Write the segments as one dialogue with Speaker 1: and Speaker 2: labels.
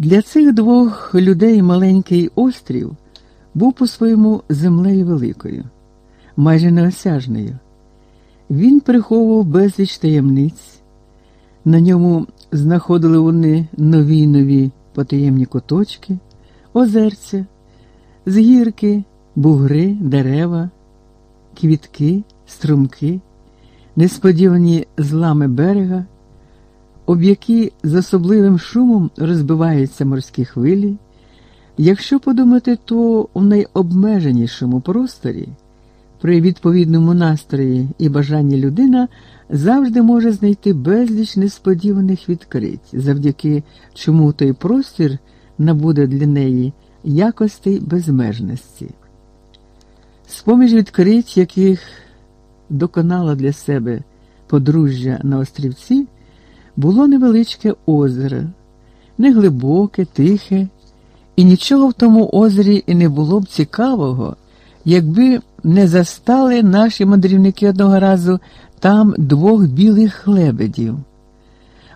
Speaker 1: Для цих двох людей маленький острів був по-своєму землею великою, майже неосяжною. Він приховував безліч таємниць, на ньому знаходили вони нові нові потаємні куточки, озерця, згірки, бугри, дерева, квітки, струмки, несподівані злами берега, об які з особливим шумом розбиваються морські хвилі. Якщо подумати, то у найобмеженішому просторі, при відповідному настрої і бажанні людина завжди може знайти безліч несподіваних відкриття, завдяки чому той простір набуде для неї якостей безмежності. З-поміж відкриття, яких доконала для себе подружжя на острівці, було невеличке озеро, неглибоке, тихе, і нічого в тому озері і не було б цікавого, якби не застали наші мандрівники одного разу там двох білих лебедів.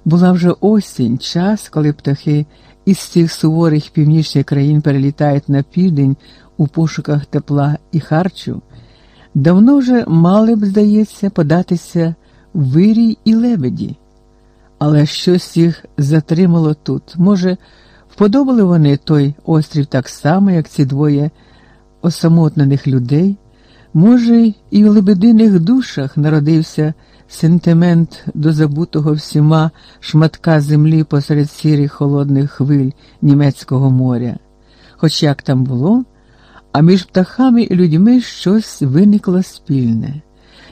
Speaker 1: Була вже осінь, час, коли птахи із цих суворих північних країн перелітають на південь у пошуках тепла і харчу, давно вже мали б, здається, податися вирій і лебеді. Але щось їх затримало тут. Може, вподобали вони той острів так само, як ці двоє осамотнених людей. Може, і в лебединих душах народився сентимент до забутого всіма шматка землі посеред сірих холодних хвиль німецького моря. Хоч як там було, а між птахами і людьми щось виникло спільне,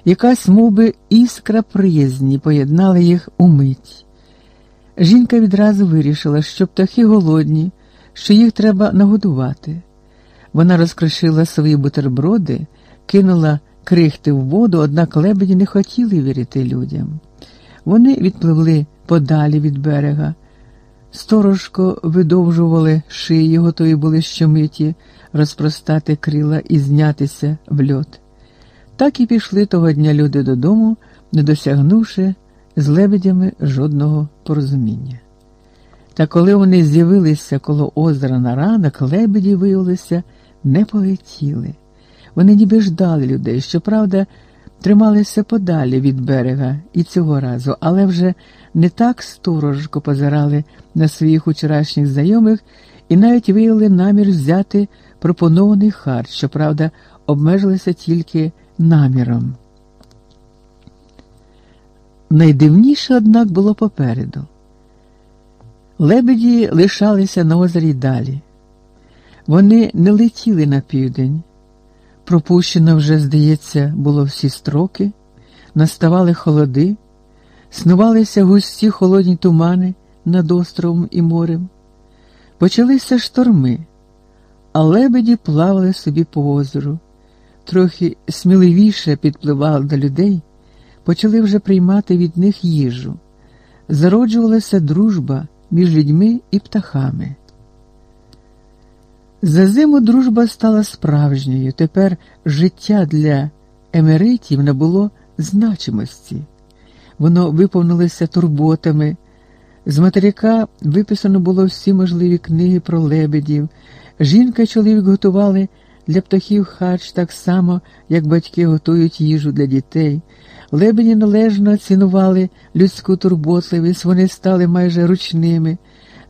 Speaker 1: якась мов би, іскра приязні поєднала їх у мить. Жінка відразу вирішила, що птахи голодні, що їх треба нагодувати. Вона розкришила свої бутерброди, кинула крихти в воду, однак лебеді не хотіли вірити людям. Вони відпливли подалі від берега, сторожко видовжували шиї, готові були щомиті розпростати крила і знятися в льот. Так і пішли того дня люди додому, не досягнувши з лебедями жодного порозуміння. Та коли вони з'явилися коло озера на ранок, лебеді виявилися не полетіли. Вони ніби ждали людей, щоправда, трималися подалі від берега і цього разу, але вже не так сторожко позирали на своїх вчорашніх знайомих і навіть виявили намір взяти пропонований харч, щоправда, обмежилися тільки наміром. Найдивніше, однак, було попереду. Лебеді лишалися на озері далі. Вони не летіли на південь. Пропущено вже, здається, було всі строки, наставали холоди, снувалися густі холодні тумани над островом і морем. Почалися шторми, а лебеді плавали собі по озеру, трохи сміливіше підпливали до людей, почали вже приймати від них їжу. Зароджувалася дружба між людьми і птахами. За зиму дружба стала справжньою. Тепер життя для емеритів набуло значимості. Воно виповнилося турботами. З материка виписано було всі можливі книги про лебедів. Жінка і чоловік готували для птахів харч так само, як батьки готують їжу для дітей. Лебеді належно цінували людську турботливість, вони стали майже ручними.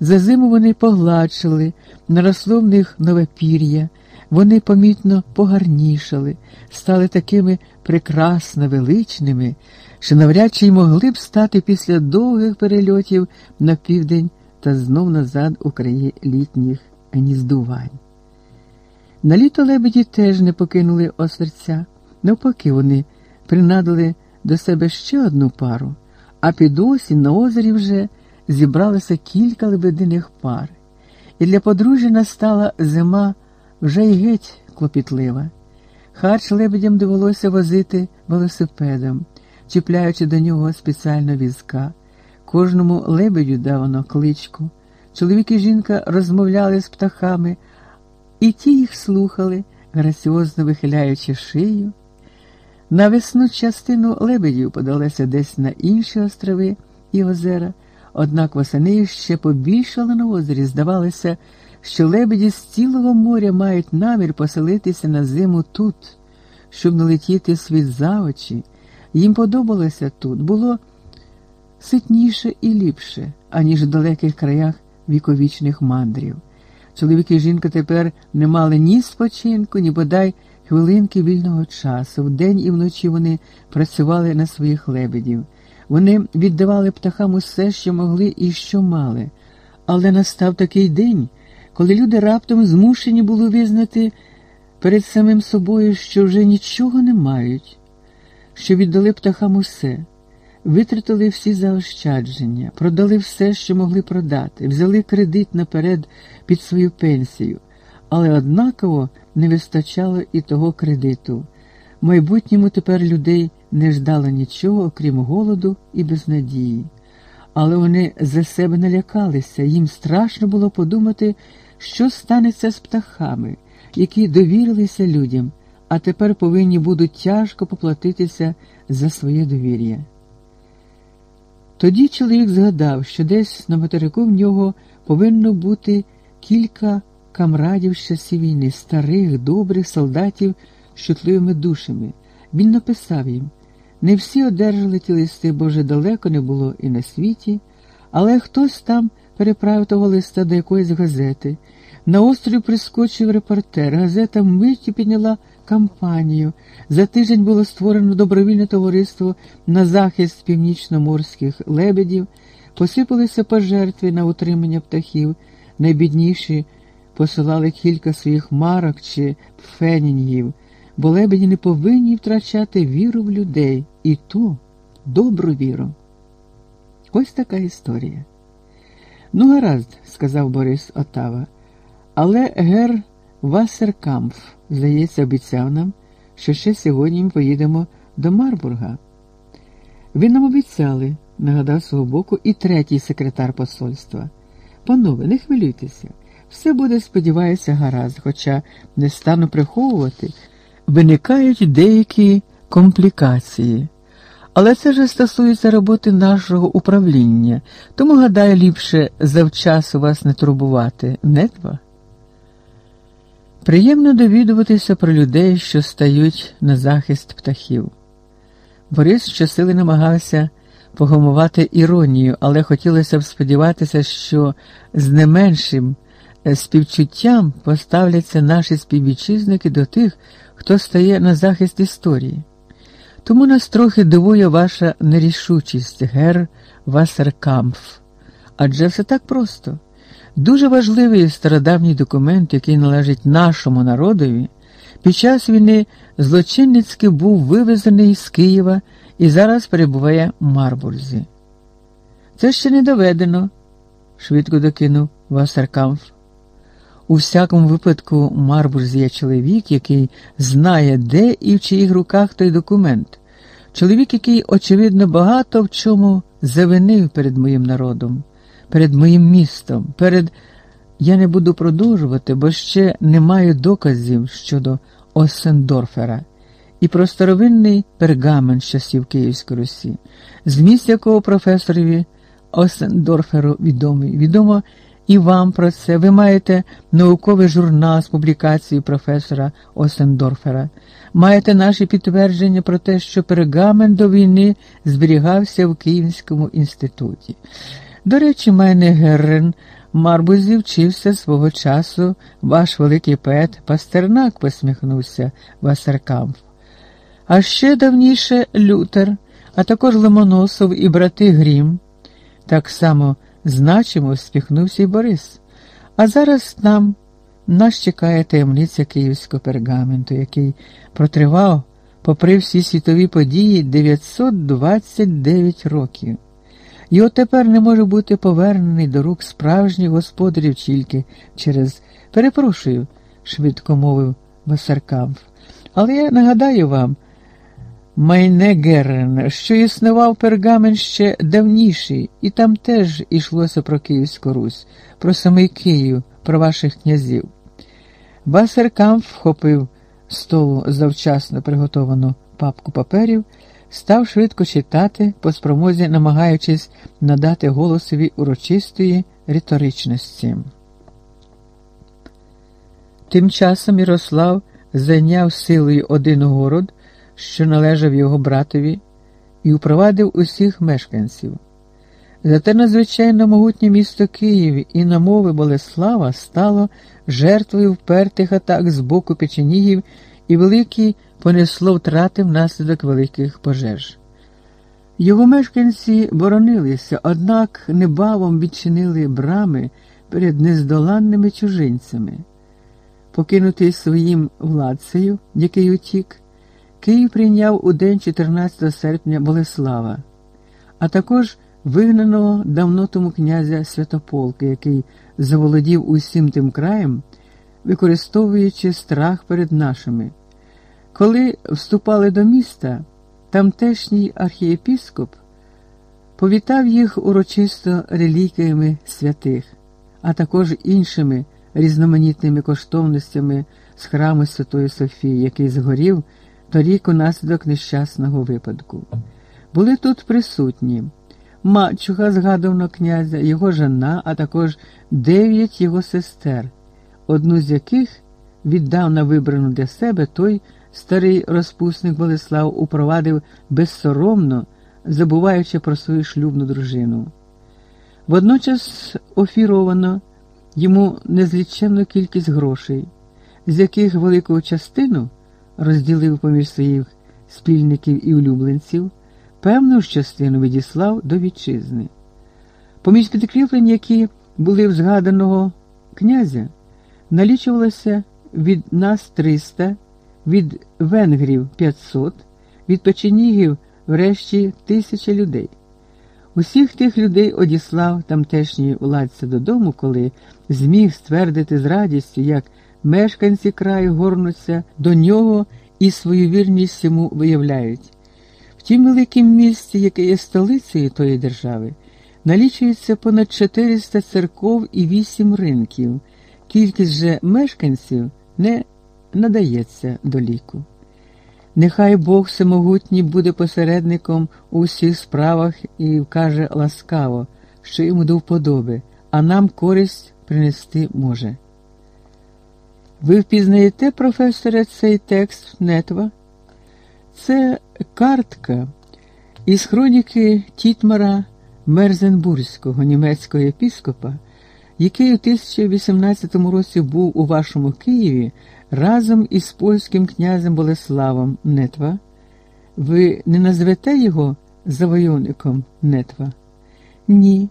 Speaker 1: За зиму вони погладшили, наросло в них нове пір'я, вони помітно погарнішали, стали такими прекрасно величними, що навряд чи й могли б стати після довгих перельотів на південь та знов назад у краї літніх гніздувань. На літо лебеді теж не покинули осерця, навпаки, вони принадили до себе ще одну пару, а під осінь на озері вже зібралося кілька лебединих пар, і для подружжя настала зима вже й геть клопітлива. Харч лебедям довелося возити велосипедом, чіпляючи до нього спеціально візка. Кожному лебедю давано кличку. Чоловік і жінка розмовляли з птахами, і ті їх слухали, граціозно вихиляючи шию. На весну частину лебедів подалася десь на інші острови і озера, Однак восени ще побільшало на озері. Здавалося, що лебеді з цілого моря мають намір поселитися на зиму тут, щоб не летіти світ за очі. Їм подобалося тут, було ситніше і ліпше, аніж в далеких краях віковічних мандрів. Чоловік і жінка тепер не мали ні спочинку, ні бодай хвилинки вільного часу. Вдень і вночі вони працювали на своїх лебедів. Вони віддавали птахам усе, що могли і що мали. Але настав такий день, коли люди раптом змушені були визнати перед самим собою, що вже нічого не мають, що віддали птахам усе, витратили всі заощадження, продали все, що могли продати, взяли кредит наперед під свою пенсію, але однаково не вистачало і того кредиту. Майбутньому тепер людей не ждало нічого, окрім голоду і безнадії. Але вони за себе налякалися, їм страшно було подумати, що станеться з птахами, які довірилися людям, а тепер повинні будуть тяжко поплатитися за своє довір'я. Тоді чоловік згадав, що десь на материку в нього повинно бути кілька камрадів з часів війни, старих, добрих солдатів з чутливими душами. Він написав їм не всі одержали ті листи, бо вже далеко не було і на світі, але хтось там переправив того листа до якоїсь газети. На острів прискочив репортер. Газета вмиті підняла кампанію. За тиждень було створено добровільне товариство на захист північноморських лебедів, посипалися пожертви на утримання птахів, найбідніші посилали кілька своїх марок чи фенінгів, бо лебеді не повинні втрачати віру в людей і ту добру віру. Ось така історія. Ну, гаразд, сказав Борис Отава, але гер Вассеркамф, здається, обіцяв нам, що ще сьогодні ми поїдемо до Марбурга. Ви нам обіцяли, нагадав свого боку, і третій секретар посольства. Панове, не хвилюйтеся, все буде, сподіваюся, гаразд, хоча не стану приховувати, виникають деякі комплікації. Але це ж стосується роботи нашого управління, тому, гадаю, ліпше завчасу вас не турбувати, не два? Приємно довідуватися про людей, що стають на захист птахів. Борис щосили намагався погамувати іронію, але хотілося б сподіватися, що з не меншим співчуттям поставляться наші співвітчизники до тих, хто стає на захист історії. Тому нас трохи дивує ваша нерішучість, гер Вассеркамф. Адже все так просто. Дуже важливий стародавній документ, який належить нашому народові, під час війни злочинницьки був вивезений з Києва і зараз перебуває в Марбурзі. Це ще не доведено, швидко докинув Вассеркамф. У всякому випадку Марбурз є чоловік, який знає, де і в чиїх руках той документ. Чоловік, який, очевидно, багато в чому завинив перед моїм народом, перед моїм містом, перед. Я не буду продовжувати, бо ще не маю доказів щодо Осендорфера і про старовинний пергамент часів Київської Русі, зміст якого професорові Осендорферу відомий. Відомо і вам про це. Ви маєте науковий журнал з публікацією професора Осендорфера, маєте наші підтвердження про те, що пергамент до війни зберігався в Київському інституті. До речі, мене Геррен Марбузі вчився свого часу ваш великий поет Пастернак, посміхнувся Васеркамф. А ще давніше Лютер, а також Ломоносов і брати Грім. Так само значимо спіхнувся й Борис. А зараз нам нас чекає таємниця київського пергаменту, який протривав, попри всі світові події, 929 років. І от тепер не може бути повернений до рук справжніх господарів тільки через перепрошую, швидко мовив Васаркамф. Але я нагадаю вам, Майнегерен, що існував пергамент ще давніший, і там теж ішлося про Київську Русь, про самий Київ, про ваших князів. Басеркамф вхопив столу завчасно приготовану папку паперів, став швидко читати, по спромозі намагаючись надати голосові урочистої риторичності. Тим часом Ярослав зайняв силою один город, що належав його братові, і упровадив усіх мешканців. Зате надзвичайно могутнє місто Київ і на мови Болеслава стало жертвою впертих атак з боку печенігів і великі понесло втрати внаслідок великих пожеж. Його мешканці боронилися, однак небавом відчинили брами перед нездоланними чужинцями. Покинутий своїм владцею, який утік, Київ прийняв у день 14 серпня Болеслава, а також вигнаного давно тому князя Святополка, який заволодів усім тим краєм, використовуючи страх перед нашими. Коли вступали до міста, тамтешній архієпіскоп повітав їх урочисто релікіями святих, а також іншими різноманітними коштовностями з храму Святої Софії, який згорів торік унаслідок нещасного випадку. Були тут присутні мачуха згадуваного князя, його жена, а також дев'ять його сестер, одну з яких віддав на вибрану для себе той старий розпусник Болеслав упровадив безсоромно, забуваючи про свою шлюбну дружину. Водночас офіровано йому незліченну кількість грошей, з яких велику частину розділив поміж своїх спільників і улюбленців, певну ж частину відіслав до вітчизни. Поміж підкріплень, які були в згаданого князя, налічувалося від нас 300, від венгрів 500, від печенігів врешті тисяча людей. Усіх тих людей одіслав тамтешній владці додому, коли зміг ствердити з радістю, як мешканці краю горнуться до нього і свою вірність йому виявляють. В тім великім місті, яке є столицею тої держави, налічується понад 400 церков і 8 ринків. Кількість же мешканців не надається до ліку. Нехай Бог всемогутній буде посередником у всіх справах і вкаже ласкаво, що йому до вподоби, а нам користь принести може. Ви впізнаєте, професоре, цей текст Нетва? Це картка із хроніки Тітмара Мерзенбурзького німецького епіскопа, який у 1018 році був у вашому Києві разом із польським князем Болеславом Нетва. Ви не назвете його завойовником Нетва? Ні.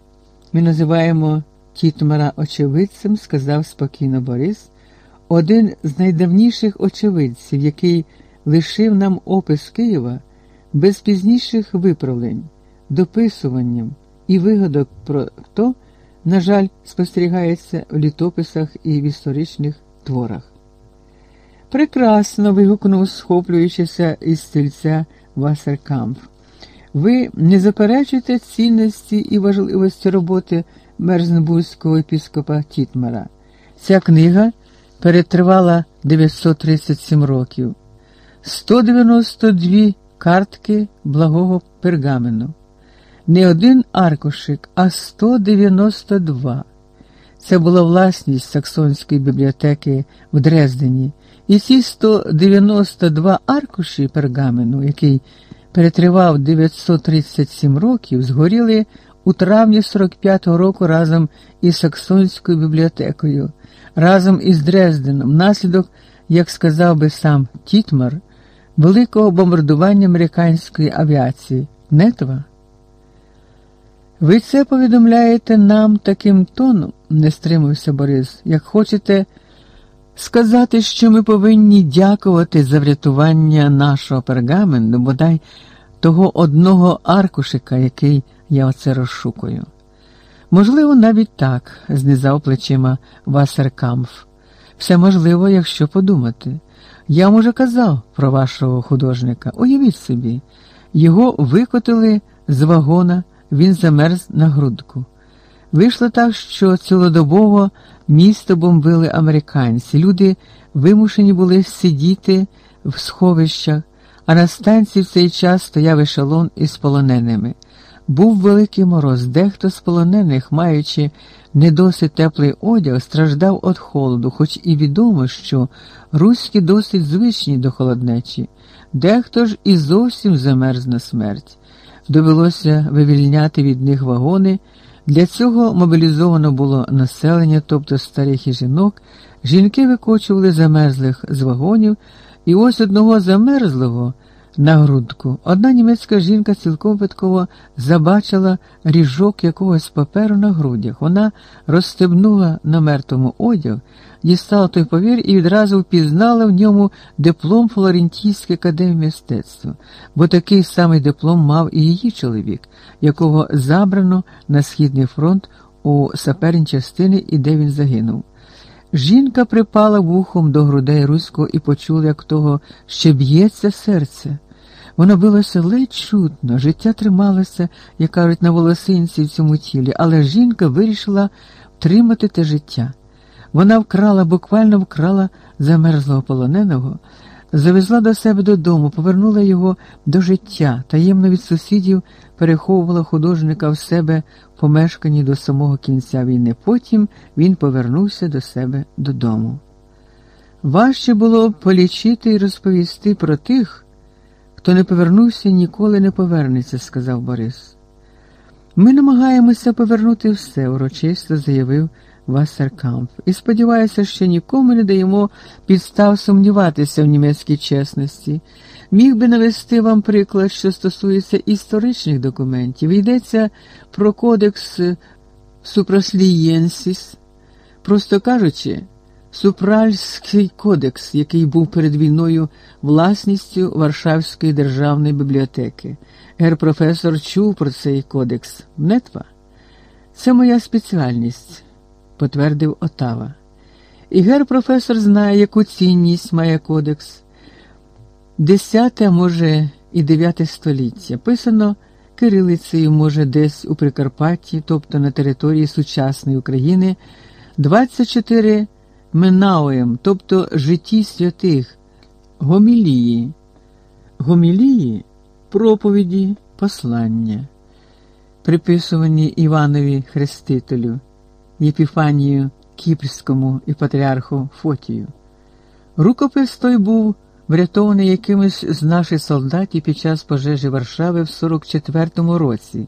Speaker 1: Ми називаємо Тітмара очевидцем, сказав спокійно Борис, один з найдавніших очевидців, який лишив нам опис Києва без пізніших виправлень, дописуванням і вигадок про то, на жаль, спостерігається в літописах і в історичних творах. Прекрасно. вигукнув, схоплюючися із стільця Васеркамф. Ви не заперечуєте цінності і важливості роботи Мерзенбурзького епіскопа Тітмара. Ця книга перетривала 937 років, 192 картки благого пергамену. Не один аркушик, а 192. Це була власність Саксонської бібліотеки в Дрездені. І ці 192 аркуші пергамену, який перетривав 937 років, згоріли у травні 45-го року разом із Саксонською бібліотекою, разом із Дрезденом, внаслідок, як сказав би сам Тітмар, великого бомбардування американської авіації. Нетва? Ви це повідомляєте нам таким тоном, не стримався Борис, як хочете сказати, що ми повинні дякувати за врятування нашого пергаменту, бодай того одного аркушика, який я оце розшукую. Можливо, навіть так, знизав плечима Васеркамф. Все можливо, якщо подумати. Я вам уже казав про вашого художника. Уявіть собі, його викотили з вагона, він замерз на грудку. Вийшло так, що цілодобово місто бомбили американці. Люди вимушені були сидіти в сховищах, а на станції в цей час стояв ешелон із полоненими. Був великий мороз, дехто з полонених, маючи не досить теплий одяг, страждав від холоду, хоч і відомо, що руські досить звичні до холоднечі, дехто ж і зовсім замерз на смерть. Довелося вивільняти від них вагони. Для цього мобілізовано було населення, тобто старих і жінок. Жінки викочували замерзлих з вагонів, і ось одного замерзлого на грудку одна німецька жінка цілком випадково забачила ріжок якогось паперу на грудях. Вона розстебнула на мертвому одяг, дістала той повір і відразу впізнала в ньому диплом Флорентійської академії мистецтва, бо такий самий диплом мав і її чоловік, якого забрано на Східний фронт у саперні частини і де він загинув. Жінка припала вухом до грудей Руського і почула, як того ще б'ється серце. Воно билося ледь чутно, життя трималося, як кажуть, на волосинці в цьому тілі, але жінка вирішила втримати те життя. Вона вкрала, буквально вкрала замерзлого полоненого, завезла до себе додому, повернула його до життя, таємно від сусідів переховувала художника в себе в помешканні до самого кінця війни. Потім він повернувся до себе додому. Важче було полічити і розповісти про тих, хто не повернувся, ніколи не повернеться, сказав Борис. Ми намагаємося повернути все, урочисто заявив. Вассеркамп, і сподіваюся, що нікому не даємо підстав сумніватися в німецькій чесності. Міг би навести вам приклад, що стосується історичних документів. Йдеться про кодекс Супрослієнсіс, просто кажучи, Супральський кодекс, який був перед війною власністю Варшавської державної бібліотеки. Гер професор чув про цей кодекс. Нетва? Це моя спеціальність потвердив Отава. І гер професор знає, яку цінність має кодекс. Десяте, може, і дев'яте століття. Писано кирилицею, може, десь у Прикарпатті, тобто на території сучасної України, 24 Менауєм, тобто житті святих, гомілії, гомілії проповіді, послання, приписувані Іванові Хрестителю. Єпіфанію Кіпрському і патріарху Фотію. Рукопис той був врятований якимось з наших солдатів під час пожежі Варшави в 44-му році,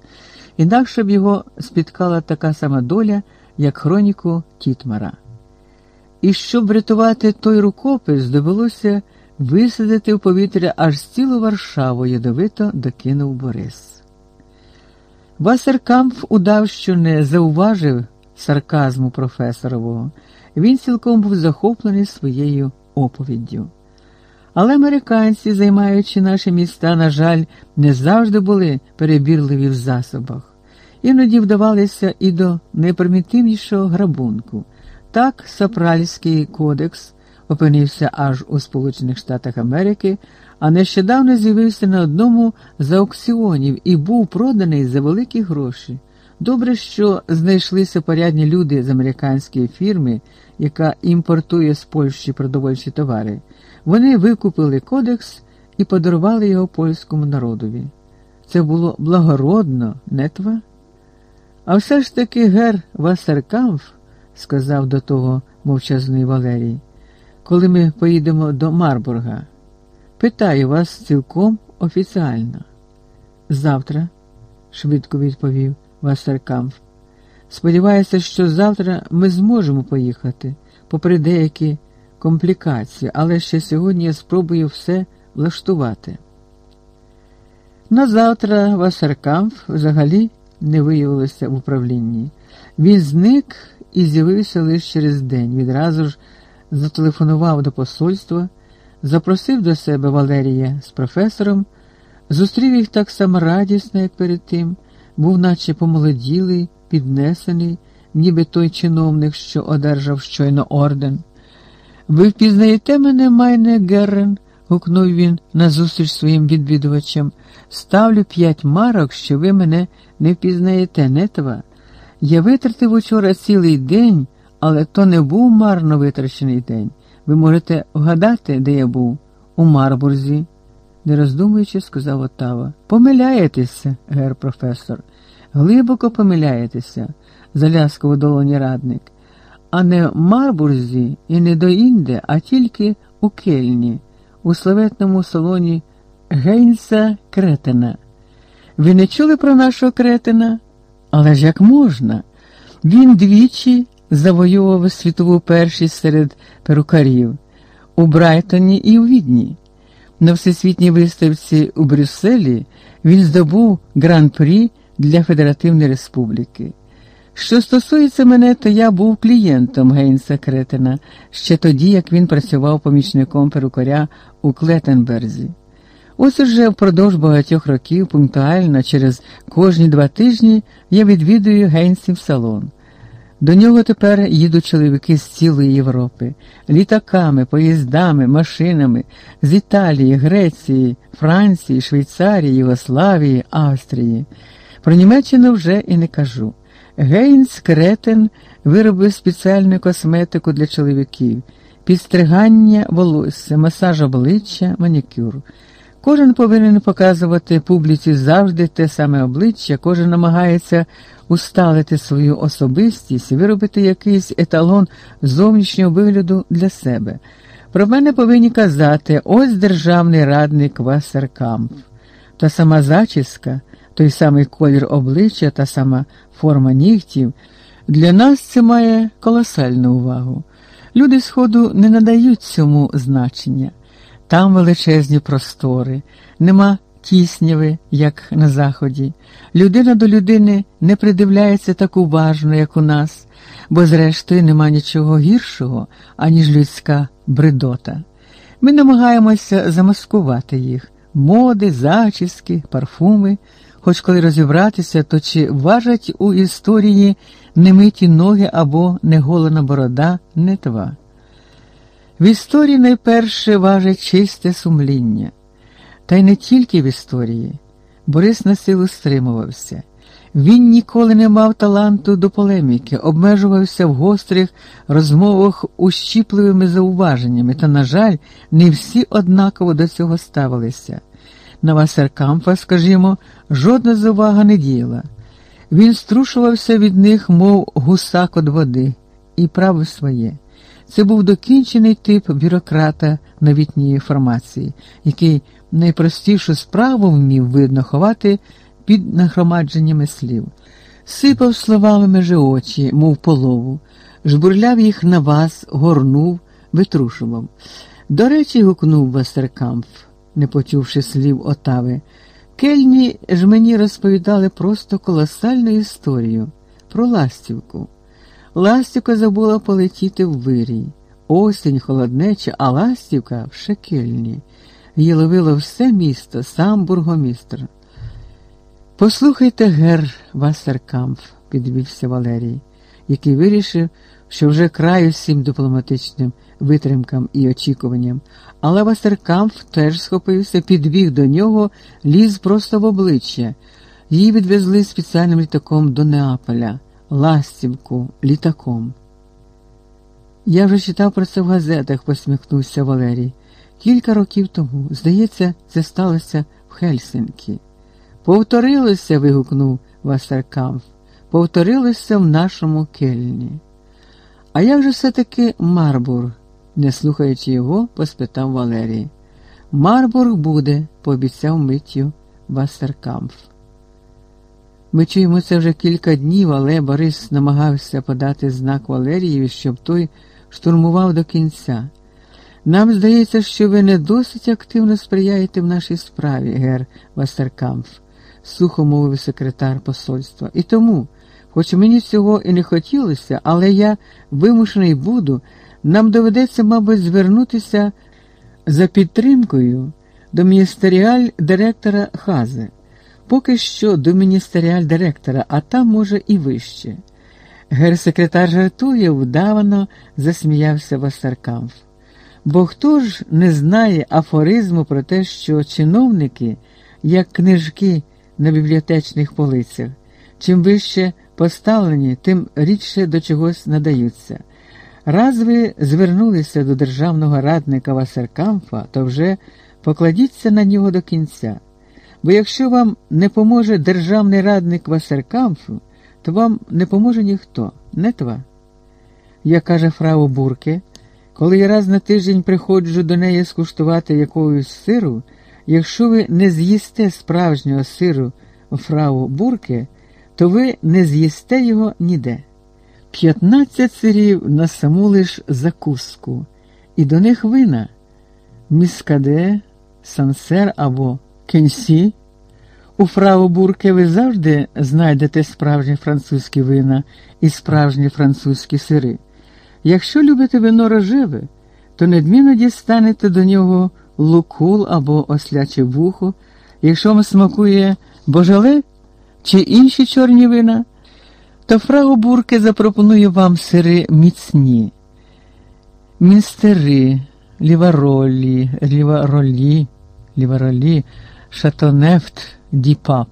Speaker 1: інакше б його спіткала така сама доля, як хроніку Тітмара. І щоб врятувати той рукопис, довелося висадити в повітря аж цілу Варшаву, ядовито докинув Борис. Васеркамф удав, що не зауважив сарказму професорового, він цілком був захоплений своєю оповіддю. Але американці, займаючи наші міста, на жаль, не завжди були перебірливі в засобах, іноді вдавалися і до найпримітивнішого грабунку. Так, Сапральський кодекс опинився аж у Сполучених Штатах Америки, а нещодавно з'явився на одному з аукціонів і був проданий за великі гроші. Добре, що знайшлися порядні люди з американської фірми, яка імпортує з Польщі продовольчі товари. Вони викупили кодекс і подарували його польському народові. Це було благородно, нетва? А все ж таки гер Вассеркамф, сказав до того мовчазний Валерій, коли ми поїдемо до Марбурга, питаю вас цілком офіціально. Завтра, швидко відповів. Васеркамф. Сподіваюся, що завтра ми зможемо поїхати, попри деякі комплікації, але ще сьогодні я спробую все влаштувати. На завтра Васеркамф взагалі не виявилося в управлінні. Він зник і з'явився лише через день. Відразу ж зателефонував до посольства, запросив до себе Валерія з професором, зустрів їх так само радісно, як перед тим був наче помолоділий, піднесений, ніби той чиновник, що одержав щойно орден. Ви впізнаєте мене, Майне Геррен? гукнув він назустріч своїм відвідувачам. Ставлю п'ять марок, що ви мене не впізнаєте, нетва. Я витратив учора цілий день, але то не був марно витрачений день. Ви можете вгадати, де я був? У Марбурзі. Не роздумуючи, сказав Отава. Помиляєтеся, гер професор, глибоко помиляєтеся, заляскав у долоні радник, а не в Марбурзі і не до інде, а тільки у Кельні, у славетному салоні Гейнса Кретена. Ви не чули про нашого кретина? Але ж як можна? Він двічі завоював світову першість серед перукарів у Брайтоні і у Відні. На всесвітній виставці у Брюсселі він здобув гран-прі для Федеративної Республіки. Що стосується мене, то я був клієнтом Гейнса Кретена ще тоді, як він працював помічником перукаря у Клетенберзі. Ось уже впродовж багатьох років, пунктуально, через кожні два тижні я відвідую Гейнсів салон. До нього тепер їдуть чоловіки з цілої Європи, літаками, поїздами, машинами з Італії, Греції, Франції, Швейцарії, Єгославії, Австрії. Про Німеччину вже і не кажу. Гейнс Кретен виробив спеціальну косметику для чоловіків, підстригання волосся, масаж обличчя, манікюр. Кожен повинен показувати публіці завжди те саме обличчя, кожен намагається усталити свою особистість, виробити якийсь еталон зовнішнього вигляду для себе. Про мене повинні казати ось державний радник Вассеркамп. Та сама зачіска, той самий колір обличчя, та сама форма нігтів. Для нас це має колосальну увагу. Люди Сходу не надають цьому значення. Там величезні простори, нема тісняви, як на заході. Людина до людини не придивляється так уважно, як у нас, бо, зрештою, нема нічого гіршого, аніж людська бредота. Ми намагаємося замаскувати їх моди, зачіски, парфуми, хоч коли розібратися, то чи важать у історії немиті ноги або неголена борода не тва. В історії найперше важить чисте сумління. Та й не тільки в історії. Борис на силу стримувався. Він ніколи не мав таланту до полеміки, обмежувався в гострих розмовах ущіпливими зауваженнями, та, на жаль, не всі однаково до цього ставилися. На Васеркамфа, скажімо, жодна заувага не діяла. Він струшувався від них, мов гусак од води, і правив своє. Це був докінчений тип бюрократа новітньої формації, який найпростішу справу вмів видно ховати під нагромадженнями слів, сипав словами межи очі, мов полову, жбурляв їх на вас, горнув, витрушував. До речі, гукнув Вастеркамф, не почувши слів отави. Кельні ж мені розповідали просто колосальну історію про ластівку. Ластівка забула полетіти в вирій. Осінь холоднеча, а ластівка в шекельні. Її ловило все місто, сам бургомістр. Послухайте, гер Вассеркамф, підвівся Валерій, який вирішив, що вже край усім дипломатичним витримкам і очікуванням, але Вассеркамф теж схопився, підбіг до нього, ліз просто в обличчя. Її відвезли спеціальним літаком до Неаполя ластівку літаком. Я вже читав про це в газетах, посміхнувся Валерій. Кілька років тому, здається, це сталося в Хельсинкі. Повторилося, вигукнув Васеркамф, повторилося в нашому кельні. А як же все-таки Марбур? не слухаючи його, поспитав Валерій. Марбург буде, пообіцяв миттю Васеркамф. Ми чуємо це вже кілька днів, але Борис намагався подати знак Валерієві, щоб той штурмував до кінця. Нам здається, що ви не досить активно сприяєте в нашій справі, гер Вастеркамф, сухо мовив секретар посольства. І тому, хоч мені цього і не хотілося, але я вимушений буду, нам доведеться, мабуть, звернутися за підтримкою до міністеріаль директора Хазе поки що до міністеріаль директора, а там, може, і вище. Герсекретар жартує, вдавано засміявся Вассаркамф. Бо хто ж не знає афоризму про те, що чиновники, як книжки на бібліотечних полицях, чим вище поставлені, тим рідше до чогось надаються. Раз ви звернулися до державного радника Васеркамфа, то вже покладіться на нього до кінця. Бо якщо вам не поможе державний радник Васеркамфу, то вам не поможе ніхто, не тва. Як каже фрау Бурке, коли я раз на тиждень приходжу до неї скуштувати якогось сиру, якщо ви не з'їсте справжнього сиру фрау Бурке, то ви не з'їсте його ніде. П'ятнадцять сирів на саму лиш закуску, і до них вина міскаде, сансер або кенсі. У фрау Бурке ви завжди знайдете справжні французькі вина і справжні французькі сири. Якщо любите вино рожеве, то недмінно дістанете до нього лукул або осляче вухо, якщо вам смакує божале чи інші чорні вина, то фрау Бурке запропонує вам сири міцні, мінстери, ліваролі, ліваролі, ліваролі, шатонефт, діпап.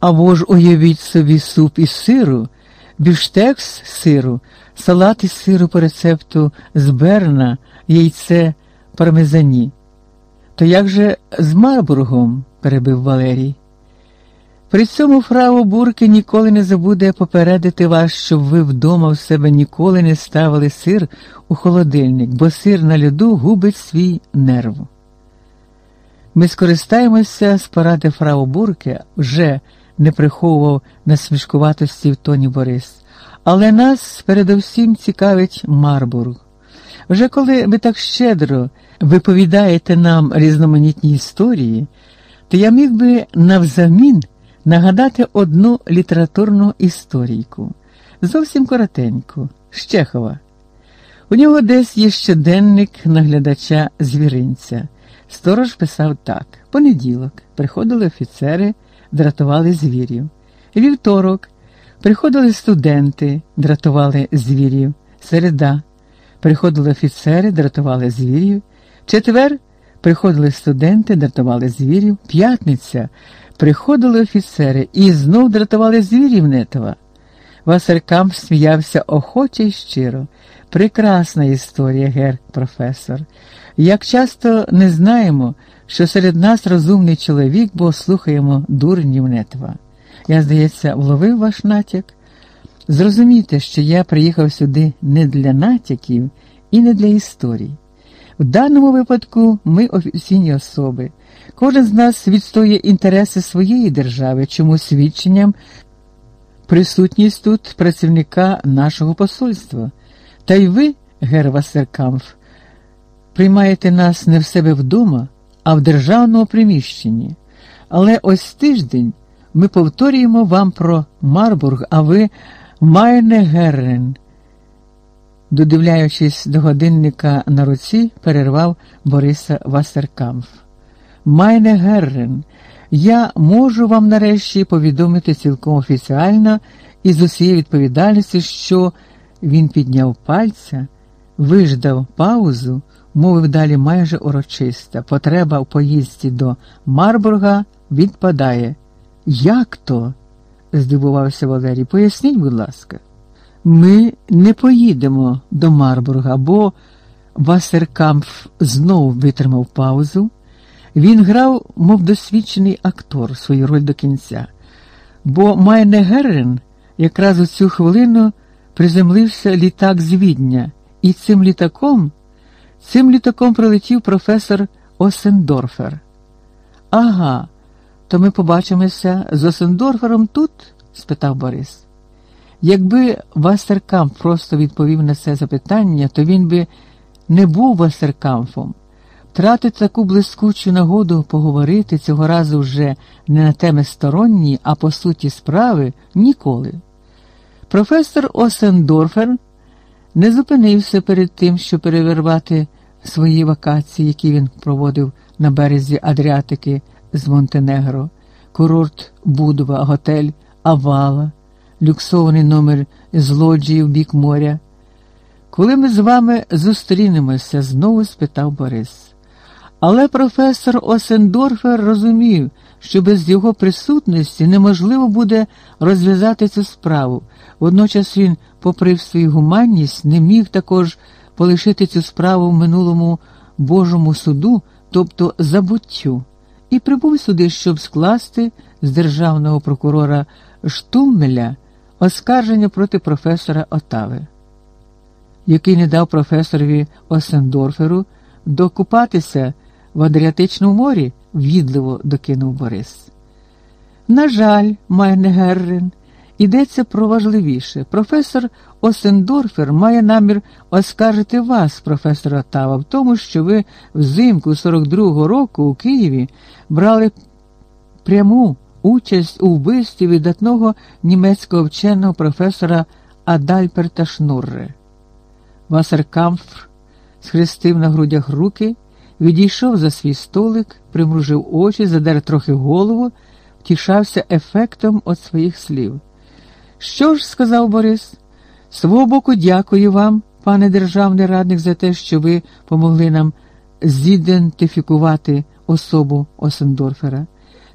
Speaker 1: Або ж уявіть собі суп із сиру, бюштекс сиру, салат із сиру по рецепту з берна, яйце пармезані. То як же з Марбургом? перебив Валерій. При цьому фрау Бурки ніколи не забуде попередити вас, щоб ви вдома в себе ніколи не ставили сир у холодильник, бо сир на льоду губить свій нерв. Ми скористаємося з поради фрау Бурки, вже не приховував насмішкуватості в тоні Борис, але нас передовсім цікавить Марбург. Вже коли ви так щедро виповідаєте нам різноманітні історії, то я міг би навзамін нагадати одну літературну історійку, зовсім коротеньку, з Чехова. У нього десь є щоденник наглядача звіринця. Сторож писав так: понеділок приходили офіцери, дратували звірів. Вівторок приходили студенти, дратували звірів. Середа приходили офіцери, дратували звірів. Четвер приходили студенти, дратували звірів. П'ятниця приходили офіцери і знов дратували звірів нетова. Васеркам сміявся охоче й щиро. Прекрасна історія, гер професор. Як часто не знаємо, що серед нас розумний чоловік, бо слухаємо дурнів нетва. Я, здається, вловив ваш натяк. Зрозумійте, що я приїхав сюди не для натяків і не для історій. В даному випадку ми офіційні особи. Кожен з нас відстоює інтереси своєї держави, чому свідченням присутність тут працівника нашого посольства. Та й ви, гер Васеркамф, приймаєте нас не в себе вдома, а в державному приміщенні. Але ось тиждень ми повторюємо вам про Марбург, а ви Майне Геррен. Додивляючись до годинника на руці, перервав Бориса Васеркамф. Майне Геррен, я можу вам нарешті повідомити цілком офіціально і з усією відповідальністю, що він підняв пальця, виждав паузу, мовив далі майже урочисто. Потреба в поїздці до Марбурга відпадає. Як то? здивувався Валерій. Поясніть, будь ласка. Ми не поїдемо до Марбурга, бо Васеркамф знову витримав паузу. Він грав, мов досвідчений актор свою роль до кінця, бо Майне Геррен якраз у цю хвилину приземлився літак з Відня, і цим літаком, цим літаком прилетів професор Осендорфер. Ага, то ми побачимося з Осендорфером тут? спитав Борис. Якби Васеркамп просто відповів на це запитання, то він би не був Васеркамфом. Тратить таку блискучу нагоду поговорити цього разу вже не на теми сторонні, а по суті справи ніколи. Професор Осендорфер не зупинився перед тим, щоб перевервати свої вакації, які він проводив на березі Адріатики з Монтенегро, курорт Будова, готель Авала, люксований номер з лоджії в бік моря. Коли ми з вами зустрінемося, знову спитав Борис. Але професор Осендорфер розумів, що без його присутності неможливо буде розв'язати цю справу. Водночас він, попри свою гуманність, не міг також полишити цю справу в минулому Божому суду тобто забуттю, і прибув сюди, щоб скласти з державного прокурора Штуммеля оскарження проти професора Отави, який не дав професорові Осендорферу докупатися в Адріатичному морі, в'їдливо докинув Борис. На жаль, Майне Геррен, йдеться про важливіше. Професор Осендорфер має намір оскаржити вас, професор Отава, в тому, що ви взимку 42-го року у Києві брали пряму участь у вбивстві видатного німецького вченого професора Адальперта Шнурре. Васеркамф схрестив на грудях руки, відійшов за свій столик, примружив очі, задер трохи голову, втішався ефектом від своїх слів. Що ж, сказав Борис, свого боку дякую вам, пане державний радник, за те, що ви помогли нам зідентифікувати особу Осендорфера.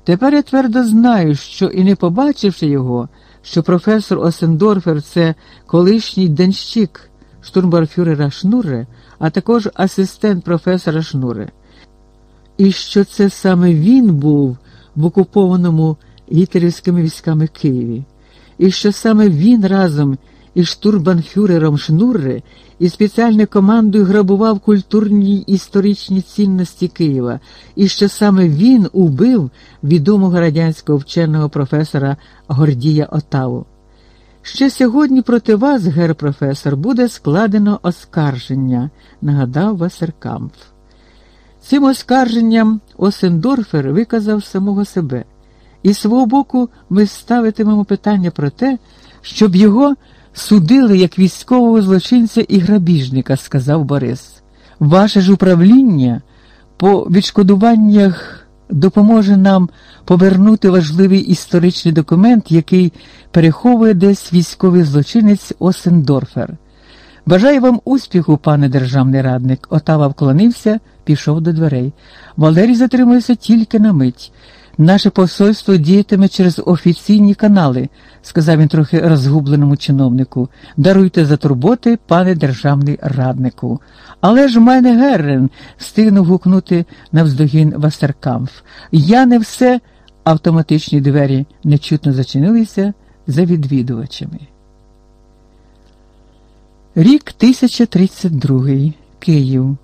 Speaker 1: Тепер я твердо знаю, що і не побачивши його, що професор Осендорфер це колишній денщик штурмбарфюрера Шнуре, а також асистент професора Шнуре, і що це саме він був в окупованому гітлерівськими військами Києві, і що саме він разом і штурбанфюрером Шнурре і спеціальною командою грабував культурні історичні цінності Києва, і що саме він убив відомого радянського вченого професора Гордія Отаву. Ще сьогодні проти вас, гер професор, буде складено оскарження, нагадав Васеркамф. Цим оскарженням Осендорфер виказав самого себе, і з свого боку ми ставитимемо питання про те, щоб його судили як військового злочинця і грабіжника, сказав Борис. Ваше ж управління по відшкодуваннях допоможе нам повернути важливий історичний документ, який переховує десь військовий злочинець Осендорфер. Бажаю вам успіху, пане державний радник. Отава вклонився, пішов до дверей. Валерій затримується тільки на мить. Наше посольство діятиме через офіційні канали, сказав він трохи розгубленому чиновнику. Даруйте за турботи, пане державний раднику. Але ж мене Геррен, стигнув гукнути навздогін Вастеркамф. Я не все. Автоматичні двері нечутно зачинилися за відвідувачами. Рік 1032 Київ.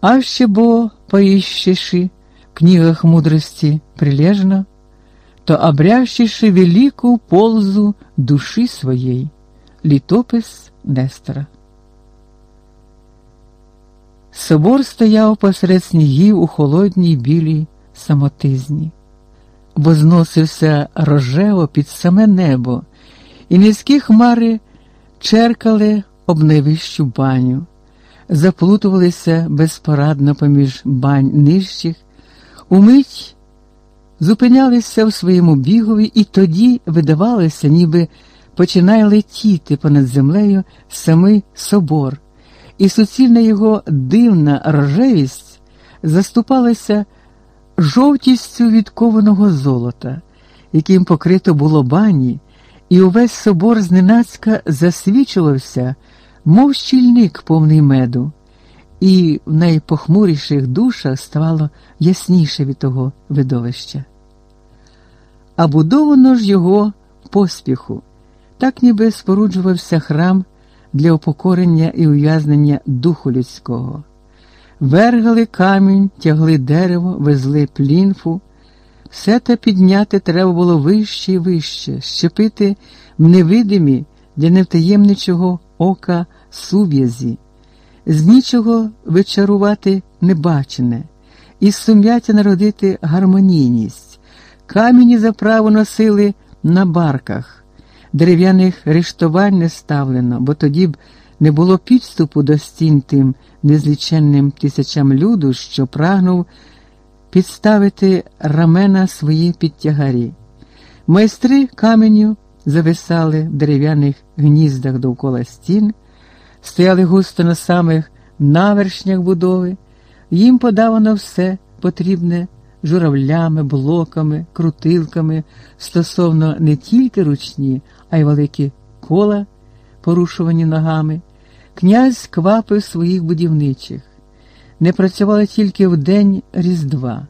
Speaker 1: А ще бо поищеши книгах мудрости прилежно, то обрящиши велику ползу душі своєї. Літопис Нестора. Собор стояв посеред снігів у холодній білій самотизні, возносився рожево під саме небо, і низькі хмари черкали об найвищу баню, заплутувалися безпорадно поміж бань нижчих, умить зупинялися в своєму бігові, і тоді видавалося, ніби починає летіти понад землею самий собор, і суцільна його дивна рожевість заступалася жовтістю відкованого золота, яким покрито було бані, і увесь собор зненацька засвічувався, мов щільник повний меду, і в найпохмуріших душах ставало ясніше від того видовища. А будовано ж його поспіху, так ніби споруджувався храм для упокорення і ув'язнення духу людського. Вергали камінь, тягли дерево, везли плінфу. Все те підняти треба було вище і вище, щепити в невидимі для невтаємничого ока сув'язі, з нічого вичарувати небачене, із сум'яття народити гармонійність. Камені за право носили на барках, дерев'яних рештувань не ставлено, бо тоді б не було підступу до стін тим незліченним тисячам люду, що прагнув підставити рамена свої підтягарі. Майстри каменю зависали в дерев'яних гніздах довкола стін, стояли густо на самих навершнях будови, їм подавано все потрібне журавлями, блоками, крутилками стосовно не тільки ручні, а й великі кола, порушувані ногами. Князь квапив своїх будівничих. не працювали тільки в день Різдва.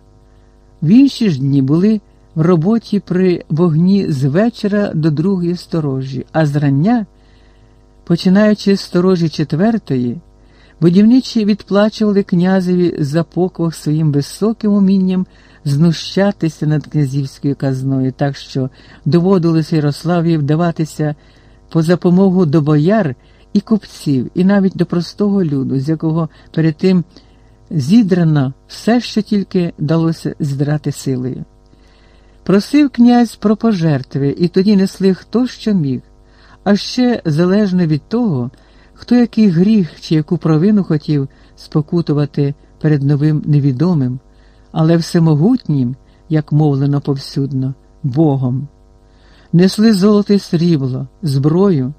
Speaker 1: В інші ж дні були в роботі при вогні з вечора до другої сторожі, а зрання, починаючи з сторожі четвертої, будівничі відплачували князеві за поквах своїм високим умінням знущатися над князівською казною, так що доводилося Ярославі вдаватися по запомогу до бояр і купців, і навіть до простого люду, з якого перед тим зідрано все, що тільки далося здрати силою. Просив князь про пожертви, і тоді несли хто що міг, а ще залежно від того, хто який гріх чи яку провину хотів спокутувати перед новим невідомим, але всемогутнім, як мовлено повсюдно, Богом. Несли золото й срібло, зброю,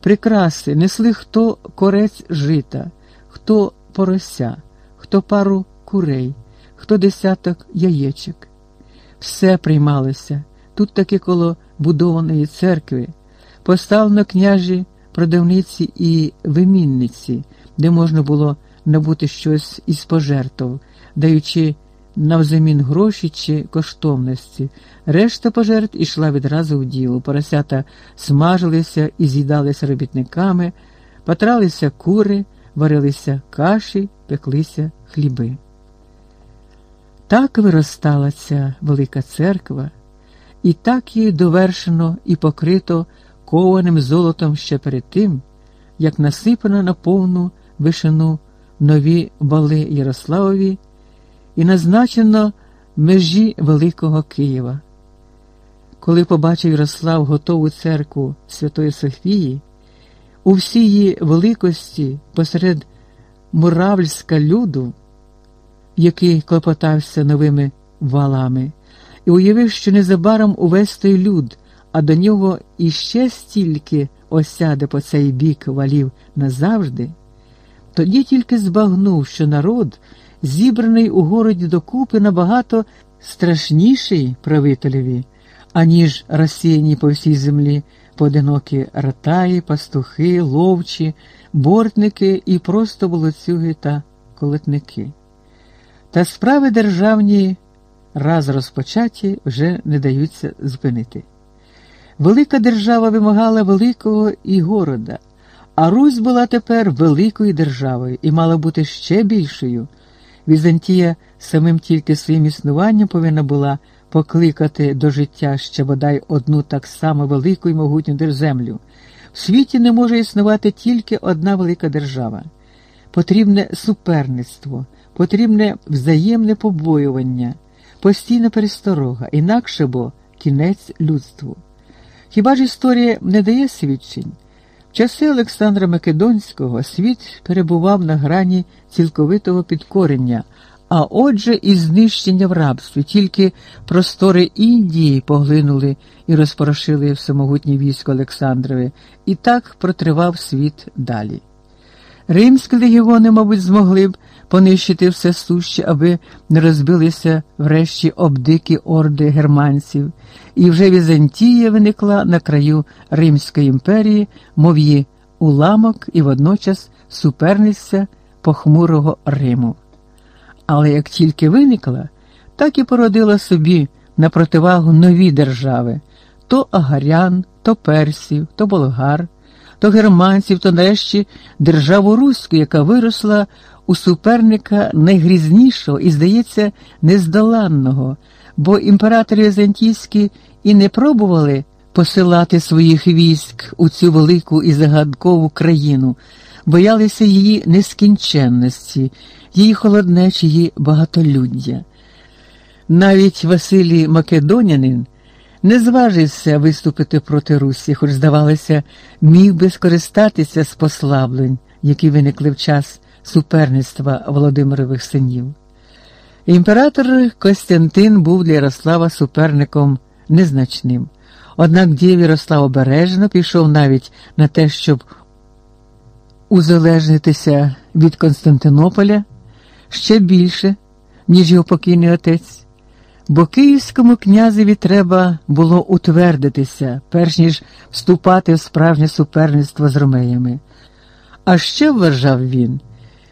Speaker 1: прикраси, несли хто корець жита, хто порося, хто пару курей, хто десяток яєчок. Все приймалося тут таки коло будованої церкви, поставлено княжі продавниці і вимінниці, де можна було набути щось із пожертв, даючи навзамін гроші чи коштовності. Решта пожертв ішла відразу в діло. Поросята смажилися і з'їдалися робітниками, патралися кури, варилися каші, пеклися хліби. Так виростала ця велика церква, і так її довершено і покрито кованим золотом ще перед тим, як насипано на повну вишину нові вали Ярославові і назначено межі Великого Києва. Коли побачив Ярослав готову церкву Святої Софії, у всій її великості посеред муравльська люду, який клопотався новими валами, і уявив, що незабаром увесь той люд, а до нього іще стільки осяде по цей бік валів назавжди, тоді тільки збагнув, що народ, зібраний у городі докупи, набагато страшніший правителеві, аніж розсіяні по всій землі поодинокі ратаї, пастухи, ловчі, бортники і просто волоцюги та колотники. Та справи державні, раз розпочаті, вже не даються зупинити. Велика держава вимагала великого і города, а Русь була тепер великою державою і мала бути ще більшою. Візантія самим тільки своїм існуванням повинна була покликати до життя ще бодай одну так само велику і могутню держземлю. В світі не може існувати тільки одна велика держава. Потрібне суперництво, потрібне взаємне побоювання, постійна пересторога, інакше бо кінець людству. Хіба ж історія не дає свідчень? В часи Олександра Македонського світ перебував на грані цілковитого підкорення, а отже, і знищення в рабстві, тільки простори Індії поглинули і розпорошили всемогутнє військо Олександрове, і так протривав світ далі. Римські легіони, мабуть, змогли б понищити все суще, аби не розбилися врешті обдикі орди германців, і вже Візантія виникла на краю Римської імперії, мов її уламок і водночас суперниця похмурого Риму. Але як тільки виникла, так і породила собі на противагу нові держави то агарян, то персів, то болгар то германців, то нарешті державу Руську, яка виросла у суперника найгрізнішого і, здається, нездоланного, бо імператори Візантійські і не пробували посилати своїх військ у цю велику і загадкову країну, боялися її нескінченності, її холоднечі, її багатолюддя. Навіть Василій Македонянин не зважився виступити проти Русі, хоч, здавалося, міг би скористатися з послаблень, які виникли в час суперництва Володимирових синів. Імператор Костянтин був для Ярослава суперником незначним, однак дів Ярослав обережно пішов навіть на те, щоб узалежнитися від Константинополя ще більше, ніж його покійний отець бо київському князеві треба було утвердитися, перш ніж вступати в справжнє суперництво з ромеями. А ще вважав він,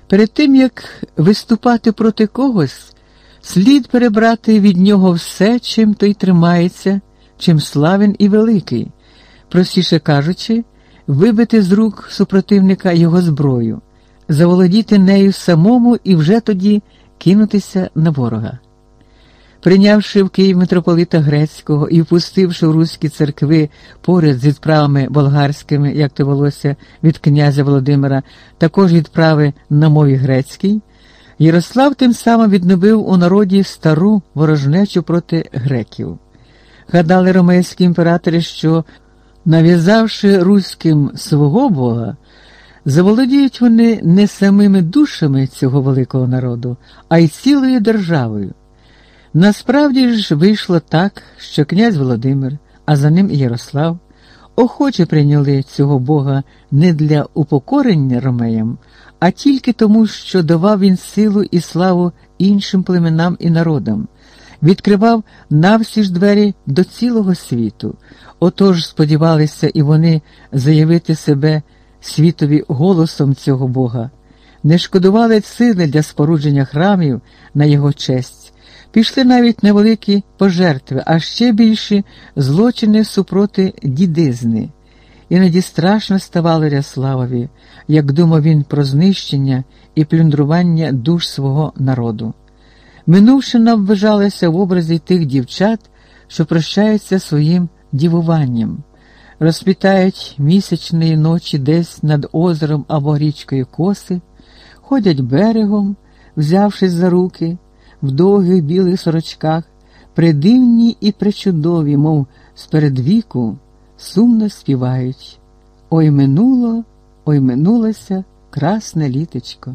Speaker 1: Перед тим як виступати проти когось, слід перебрати від нього все, чим той тримається, чим славен і великий, простіше кажучи, вибити з рук супротивника його зброю, заволодіти нею самому і вже тоді кинутися на ворога. Прийнявши в Київ митрополита Грецького і впустивши в руські церкви поряд з відправами болгарськими, як то волося, від князя Володимира, також відправи на мові грецькій, Ярослав тим самим відновив у народі стару ворожнечу проти греків. Гадали ромейські імператори, що, нав'язавши руським свого Бога, заволодіють вони не самими душами цього великого народу, а й цілою державою. Насправді ж вийшло так, що князь Володимир, а за ним і Ярослав, охоче прийняли цього Бога не для упокорення ромеям, а тільки тому, що давав він силу і славу іншим племенам і народам, відкривав навсі ж двері до цілого світу. Отож сподівалися і вони заявити себе світові голосом цього Бога, не шкодували сили для спорудження храмів на його честь. Пішли навіть невеликі пожертви, а ще більші злочини супроти дідизни. Іноді страшно ставало Ряславові, як думав він про знищення і плюндрування душ свого народу. Минувшина вважалася в образі тих дівчат, що прощаються своїм дівуванням, розпітають місячної ночі десь над озером або річкою коси, ходять берегом, взявшись за руки в довгих білих сорочках, придивні і причудові, мов спередвіку, сумно співають. Ой минуло, ой минулося красне літочко.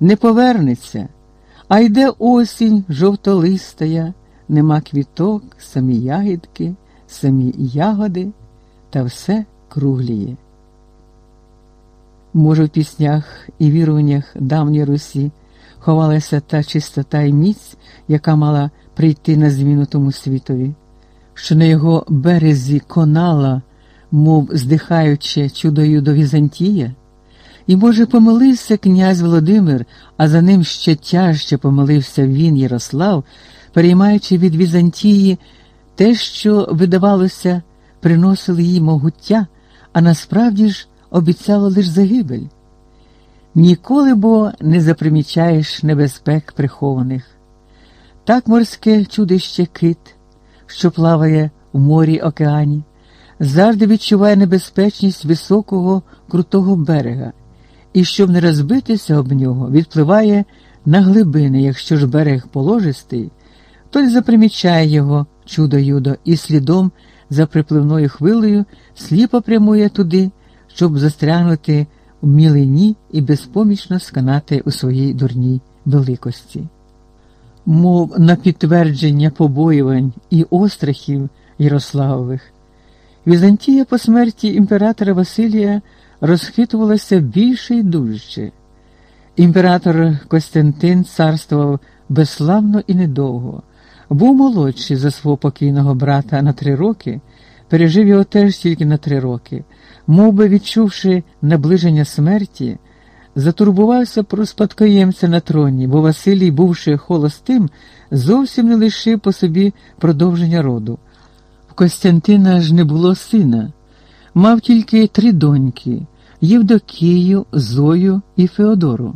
Speaker 1: Не повернеться, а йде осінь жовтолистая, нема квіток, самі ягідки, самі ягоди, та все кругліє. Може, в піснях і віруваннях давньої Русі ховалася та чистота і міць, яка мала прийти на зміну тому світові, що на його березі конала, мов здихаючи чудою до Візантія, і, може, помилився князь Володимир, а за ним ще тяжче помилився він, Ярослав, переймаючи від Візантії те, що, видавалося, приносило їй могуття, а насправді ж обіцяло лише загибель. Ніколи бо не запримічаєш небезпек прихованих. Так морське чудище кит, що плаває в морі океані, завжди відчуває небезпечність високого, крутого берега, і, щоб не розбитися об нього, відпливає на глибини, якщо ж берег положистий, той запримічає його чудо-юдо і слідом за припливною хвилею сліпо прямує туди, щоб застрягнути в мілині і безпомічно сканати у своїй дурній великості. Мов на підтвердження побоювань і острахів Ярославових, Візантія по смерті імператора Василія розхитувалася більше і дужче. Імператор Костянтин царствував безславно і недовго, був молодший за свого покійного брата на три роки, пережив його теж тільки на три роки мов би відчувши наближення смерті, затурбувався про спадкоємця на троні, бо Василій, бувши холостим, зовсім не лишив по собі продовження роду. В Костянтина ж не було сина, мав тільки три доньки Євдокію, Зою і Феодору.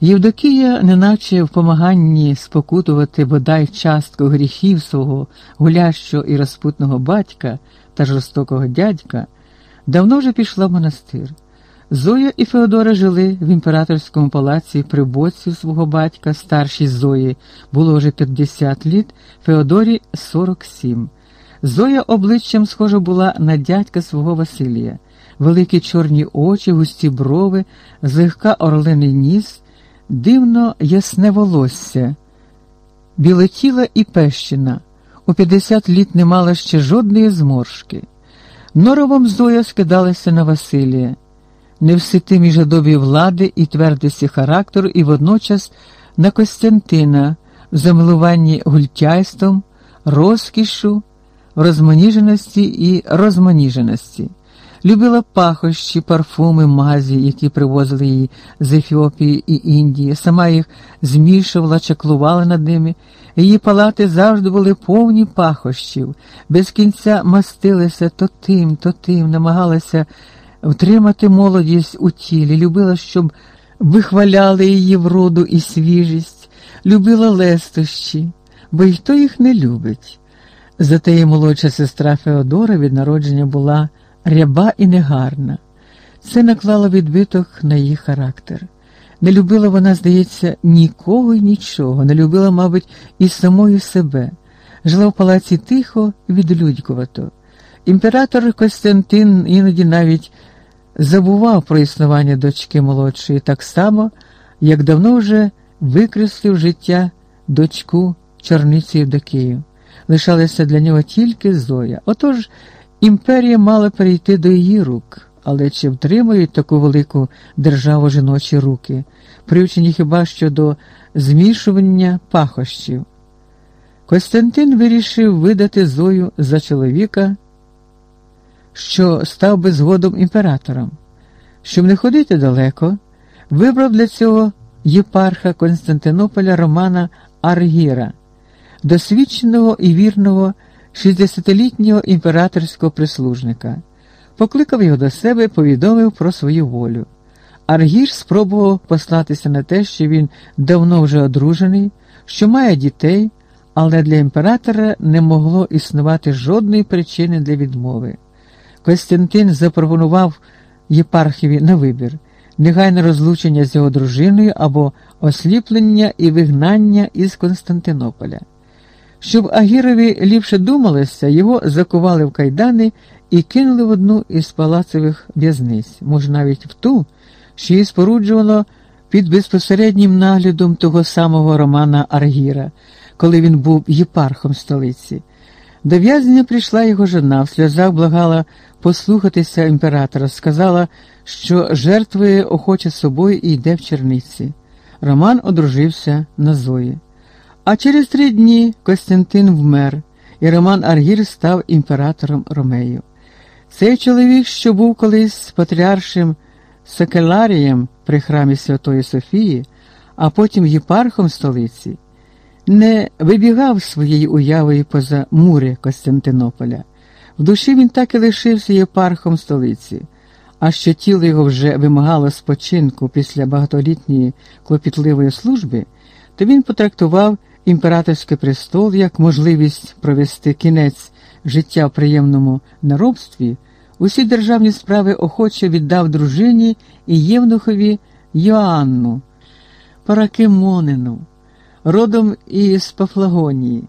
Speaker 1: Євдокія, неначе в помаганні спокутувати бодай частку гріхів свого гулящого і розпутного батька та жорстокого дядька, давно вже пішла в монастир. Зоя і Феодора жили в імператорському палаці при боці свого батька, старшій Зої, було вже 50 літ, Феодорі 47. Зоя обличчям схожа була на дядька свого Василія, великі чорні очі, густі брови, злегка орлиний ніс, дивно ясне волосся, білетіла і пещина. У 50 літ не мала ще жодної зморшки. Норовом Зоя скидалася на Василія, не в ситимій жадобі влади і твердості характеру, і водночас на Костянтина в замилуванні гультяйством, розкішу, розманіженості і розманіженості. Любила пахощі, парфуми, мазі, які привозили її з Ефіопії і Індії, сама їх змішувала, чаклувала над ними. Її палати завжди були повні пахощів, без кінця мастилися то тим, то тим, намагалася втримати молодість у тілі, любила, щоб вихваляли її вроду і свіжість, любила лестощі, бо й хто їх не любить. Зате її молодша сестра Феодора від народження була ряба і негарна. Це наклало відбиток на її характер. Не любила вона, здається, нікого і нічого, не любила, мабуть, і самої себе. Жила в палаці тихо, і відлюдькувато. Імператор Костянтин іноді навіть забував про існування дочки молодшої, так само, як давно вже викреслив життя дочку Чорниці Євдокію. Лишалася для нього тільки Зоя. Отож, імперія мала перейти до її рук, але чи втримують таку велику державу жіночі руки, привчені хіба що до змішування пахощів? Костянтин вирішив видати Зою за чоловіка, що став би згодом імператором. Щоб не ходити далеко, вибрав для цього єпарха Константинополя Романа Аргіра досвідченого і вірного 60-літнього імператорського прислужника, покликав його до себе і повідомив про свою волю. Аргір спробував послатися на те, що він давно вже одружений, що має дітей, але для імператора не могло існувати жодної причини для відмови. Костянтин запропонував єпархіві на вибір негайне розлучення з його дружиною або осліплення і вигнання із Константинополя. Щоб Агірові ліпше думалося, його закували в кайдани і кинули в одну із палацевих в'язниць, може, навіть в ту, що її споруджувало під безпосереднім наглядом того самого Романа Аргіра, коли він був єпархом столиці. До в'язнення прийшла його жона, в сльозах благала послухатися імператора, сказала, що жертвує охоче собою і йде в черниці. Роман одружився на Зої. А через три дні Костянтин вмер, і Роман Аргір став імператором Ромею. Цей чоловік, що був колись патріаршим Секеларієм при храмі Святої Софії, а потім єпархом столиці, не вибігав своєю уявою поза мури Костянтинополя. В душі він так і лишився єпархом столиці, а що тіло його вже вимагало спочинку після багатолітньої клопітливої служби, то він потрактував імператорський престол як можливість провести кінець життя в приємному наробстві, усі державні справи охоче віддав дружині і Євнухові Йоанну, Паракимонину, родом із Пафлагонії.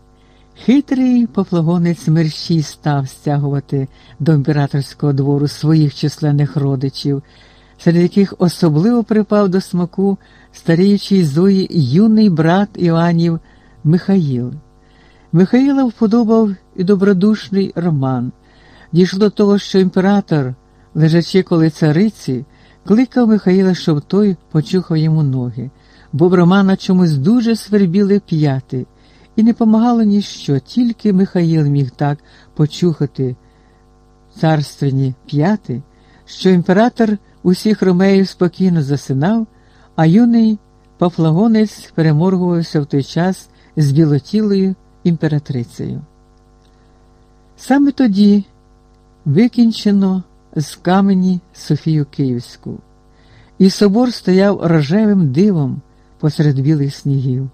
Speaker 1: Хитрий пофлагонець мерщій став стягувати до імператорського двору своїх численних родичів, серед яких особливо припав до смаку старіючий Зої юний брат Іоаннів Михаїл. Михаїла вподобав і добродушний роман. Дійшло до того, що імператор, лежачи коли цариці, кликав Михаїла, щоб той почухав йому ноги, бо в Романа чомусь дуже свербіли п'яти, і не помагало ніщо, тільки Михаїл міг так почухати царственні п'яти, що імператор усіх ромеїв спокійно засинав, а юний Пафлагонець переморгувався в той час з білотілою імператрицею. Саме тоді викінчено з камені Софію Київську, і собор стояв рожевим дивом посеред білих снігів,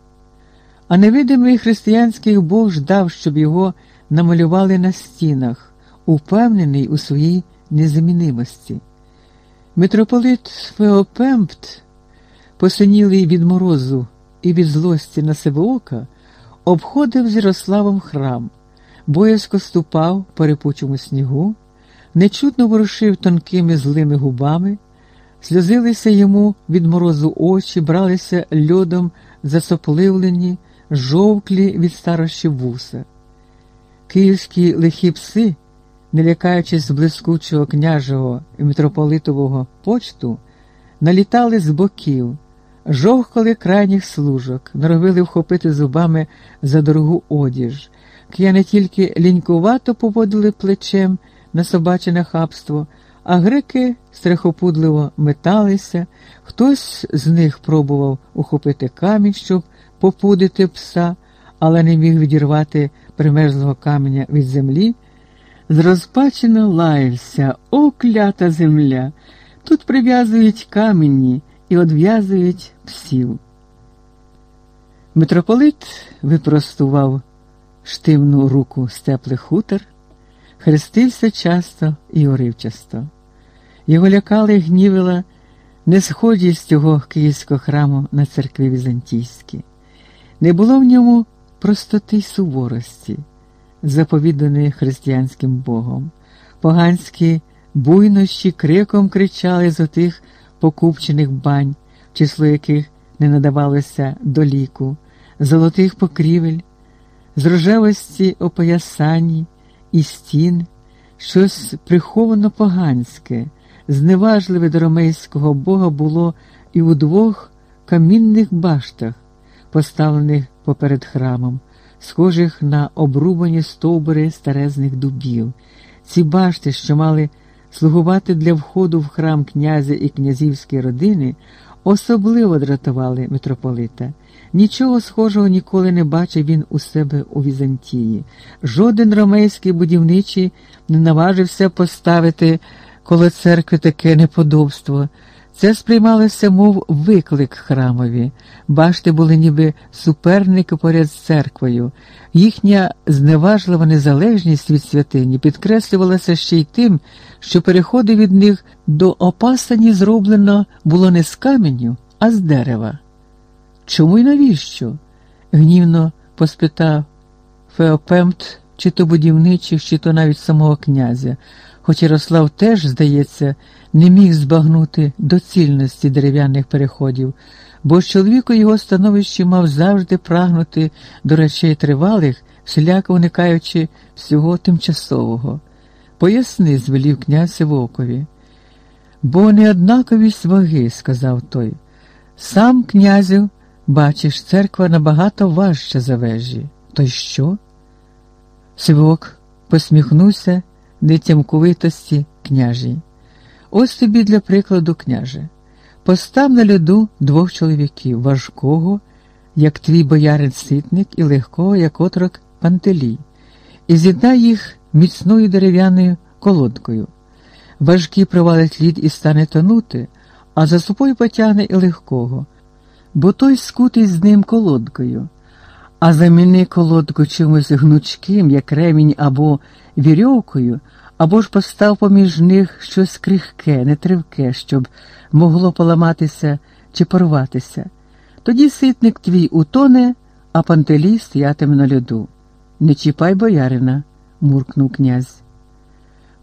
Speaker 1: а невидимий християнський Бог ждав, щоб його намалювали на стінах, упевнений у своїй незамінимості. Митрополит Феопемпт, посинілий від морозу і від злості на себе ока, обходив з Ярославом храм, боязко ступав по репучому снігу, нечутно ворушив тонкими злими губами, сльозилися йому від морозу очі, бралися льодом засопливлені, жовклі від старощі вуса. Київські лихі пси, не лякаючись блискучого княжого і митрополитового почту, налітали з боків жовкали крайніх служок, норовили вхопити зубами за дорогу одіж. Кияни тільки лінькувато поводили плечем на собаче нахабство, а греки страхопудливо металися, хтось з них пробував ухопити камінь, щоб попудити пса, але не міг відірвати примерзлого каменя від землі. Зрозпачено лаявся, о клята земля! Тут прив'язують камені і одв'язують псів. Митрополит випростував штивну руку з теплих хутор, хрестився часто і уривчасто. Його лякали і гнівила несходість цього київського храму на церкві Візантійській. Не було в ньому простоти й суворості, заповіданої християнським Богом. Поганські буйнощі криком кричали з отих покупчених бань, число яких не надавалося до ліку, золотих покрівель, з рожевості опоясані і стін, щось приховано поганське, зневажливе до ромейського бога було і у двох камінних баштах, поставлених поперед храмом, схожих на обрубані стовбури старезних дубів. Ці башти, що мали слугувати для входу в храм князя і князівської родини, особливо дратували митрополита. Нічого схожого ніколи не бачив він у себе у Візантії. Жоден ромейський будівничий не наважився поставити коло церкви таке неподобство. Це сприймалося, мов виклик храмові. Башти були ніби суперники поряд з церквою. Їхня зневажлива незалежність від святині підкреслювалася ще й тим, що переходи від них до опасані зроблено було не з каменю, а з дерева. Чому й навіщо? гнівно поспитав Феопемт, чи то будівничих, чи то навіть самого князя, хоч Ярослав теж, здається, не міг збагнути доцільності дерев'яних переходів, бо ж чоловік у його становищі мав завжди прагнути до речей тривалих, всіляко уникаючи всього тимчасового. Поясни, звелів князь Сивокові. Бо неоднаковість ваги, сказав той. Сам князю, бачиш, церква набагато важча за вежі. То й що? Сивок посміхнувся нетямковитості княжі. Ось тобі для прикладу, княже. Постав на льоду двох чоловіків важкого, як твій боярин ситник, і легкого, як отрок пантелій, і з'єднай їх міцною дерев'яною колодкою. Важкий провалить лід і стане тонути, а за собою потягне і легкого, бо той скутий з ним колодкою, а заміни колодку чимось гнучким, як ремінь або вірьовкою, або ж постав поміж них щось крихке, нетривке, щоб могло поламатися чи порватися. Тоді ситник твій утоне, а пантелій стоятиме на льоду. Не чіпай боярина, муркнув князь.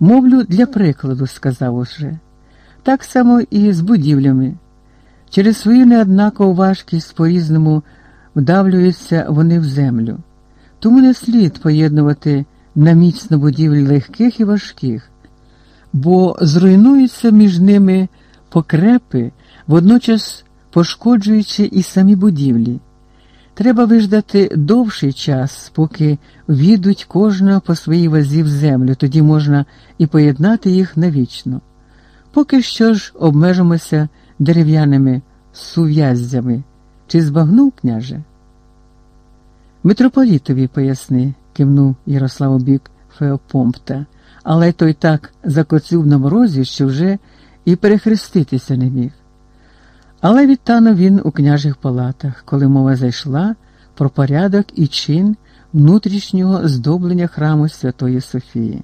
Speaker 1: Мовлю для прикладу, сказав уже. Так само і з будівлями. Через свою неоднакову важкість по різному вдавлюються вони в землю. Тому не слід поєднувати на міцно будівлі легких і важких, бо зруйнуються між ними покрепи, водночас пошкоджуючи і самі будівлі. Треба виждати довший час, поки війдуть кожна по своїй вазі в землю, тоді можна і поєднати їх навічно. Поки що ж обмежимося дерев'яними сув'яздями. Чи збагнув, княже? Митрополітові поясни, кивнув Ярослав у бік Феопомпта, але той так закоцюв на морозі, що вже і перехреститися не міг. Але відтанув він у княжих палатах, коли мова зайшла про порядок і чин внутрішнього здоблення храму Святої Софії.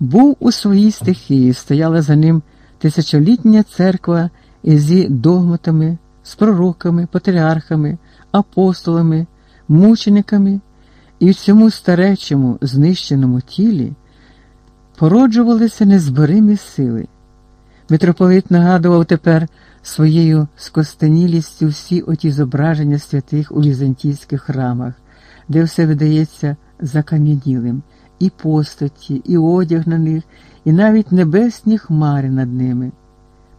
Speaker 1: Був у своїй стихії, стояла за ним тисячолітня церква її догматами, з пророками, патріархами, апостолами, мучениками, і в цьому старечому, знищеному тілі породжувалися незборимі сили. Митрополит нагадував тепер своєю скостенілістю всі оті зображення святих у візантійських храмах, де все видається закам'янілим, і постаті, і одяг на них, і навіть небесні хмари над ними.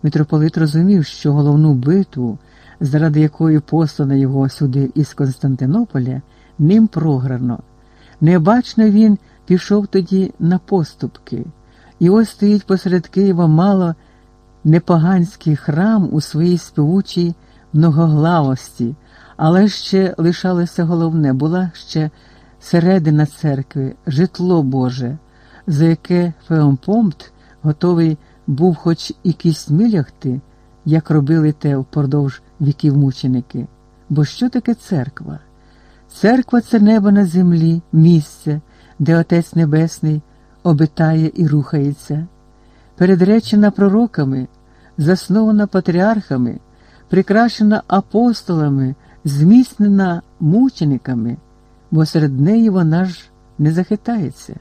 Speaker 1: Митрополит розумів, що головну битву, заради якої послано його сюди із Константинополя, ним програно. Небачно він пішов тоді на поступки І ось стоїть посеред Києва мало непоганський храм у своїй співучій многоглавості, але ще лишалося головне, була ще середина церкви, житло Боже, за яке Феомпомт готовий був хоч і кістьмі лягти, як робили те впродовж віків мученики. Бо що таке церква? Церква це небо на землі, місце, де Отець Небесний обитає і рухається, передречена пророками, заснована патріархами, прикрашена апостолами, зміцнена мучениками, бо серед неї вона ж не захитається.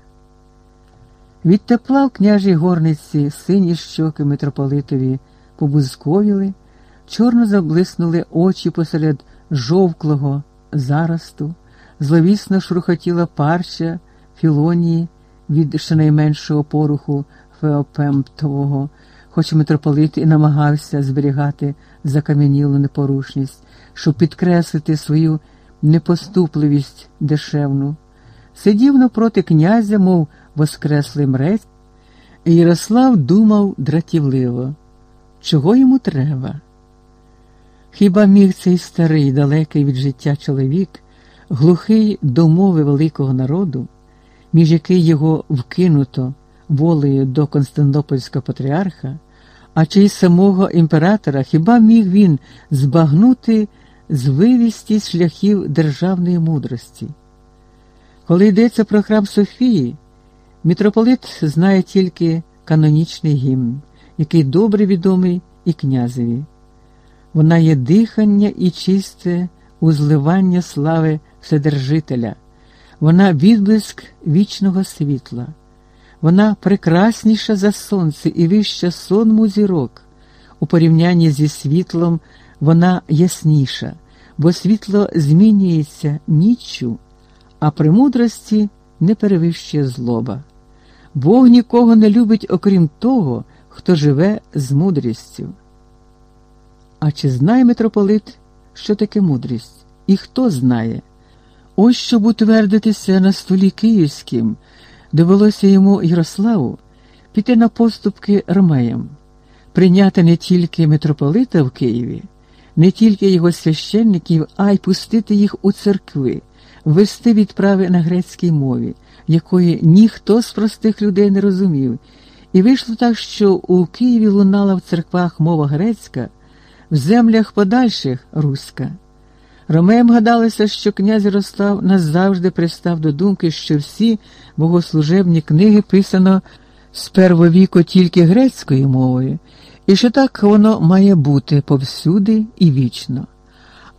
Speaker 1: Від тепла в княжій горниці сині щоки митрополитові побузковіли, чорно заблиснули очі посеред жовклого заросту, зловісно шрухотіла парча Філонії від щонайменшого поруху Феопемптового, хоч митрополит і намагався зберігати закам'янілу непорушність, щоб підкреслити свою непоступливість дешевну. Сидів напроти князя, мов воскреслий мрець, і Ярослав думав дратівливо, чого йому треба. Хіба міг цей старий, далекий від життя чоловік, глухий до мови великого народу, між який його вкинуто волею до Константинопольського патріарха, а чи й самого імператора, хіба міг він збагнути звивісті шляхів державної мудрості? Коли йдеться про храм Софії, мітрополит знає тільки канонічний гімн, який добре відомий і князеві. Вона є дихання і чисте узливання слави Вседержителя, вона відблиск вічного світла, вона прекрасніша за сонце і вища сонму зірок. У порівнянні зі світлом вона ясніша, бо світло змінюється ніччю, а при мудрості не перевищує злоба. Бог нікого не любить, окрім того, хто живе з мудрістю. А чи знає митрополит, що таке мудрість? І хто знає? Ось щоб утвердитися на столі київським, довелося йому Ярославу піти на поступки ромеям, прийняти не тільки митрополита в Києві, не тільки його священників, а й пустити їх у церкви, вести відправи на грецькій мові, якої ніхто з простих людей не розумів. І вийшло так, що у Києві лунала в церквах мова грецька в землях подальших руська. Ромеям гадалося, що князь Ярослав назавжди пристав до думки, що всі богослужебні книги писано з первовіку тільки грецькою мовою, і що так воно має бути повсюди і вічно.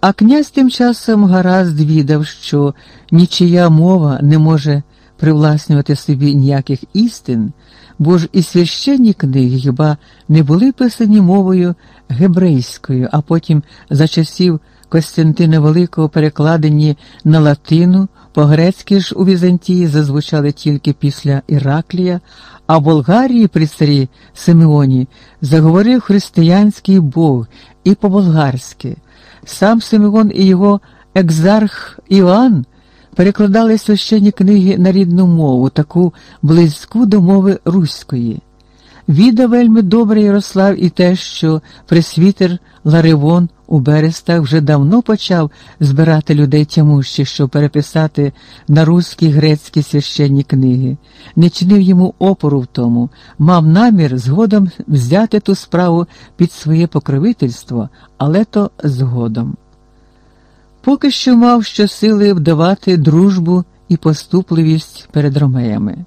Speaker 1: А князь тим часом гаразд відав, що нічия мова не може привласнювати собі ніяких істин, бо ж і священні книги хіба не були писані мовою гебрейською, а потім за часів Костянтина Великого перекладені на латину, по-грецьки ж у Візантії зазвучали тільки після Іраклія, а в Болгарії при царі Симеоні заговорив християнський Бог і по-болгарськи. Сам Симеон і його екзарх Іоанн перекладали священні книги на рідну мову, таку близьку до мови руської. Віда вельми добре Ярослав і те, що пресвітер Ларивон у Берестах вже давно почав збирати людей тямущих, щоб переписати на руські грецькі священні книги, не чинив йому опору в тому, мав намір згодом взяти ту справу під своє покровительство, але то згодом. Поки що мав щосили вдавати дружбу і поступливість перед ромеями,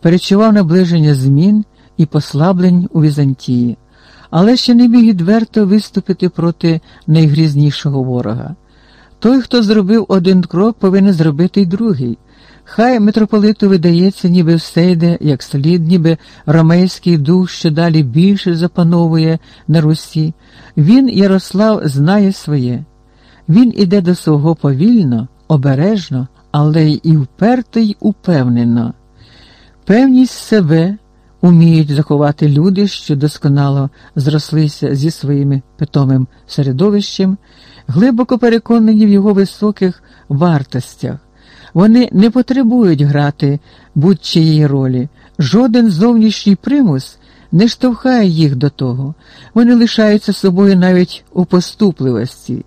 Speaker 1: перечував наближення змін і послаблень у Візантії, але ще не міг відверто виступити проти найгрізнішого ворога. Той, хто зробив один крок, повинен зробити й другий. Хай митрополиту видається, ніби все йде, як слід, ніби ромейський дух, що далі більше запановує на Русі. Він, Ярослав, знає своє. Він іде до свого повільно, обережно, але й вперто й упевнено. Певність себе уміють заховати люди, що досконало зрослися зі своїм питомим середовищем, глибоко переконані в його високих вартостях, Вони не потребують грати будь-чиєї ролі. Жоден зовнішній примус не штовхає їх до того. Вони лишаються собою навіть у поступливості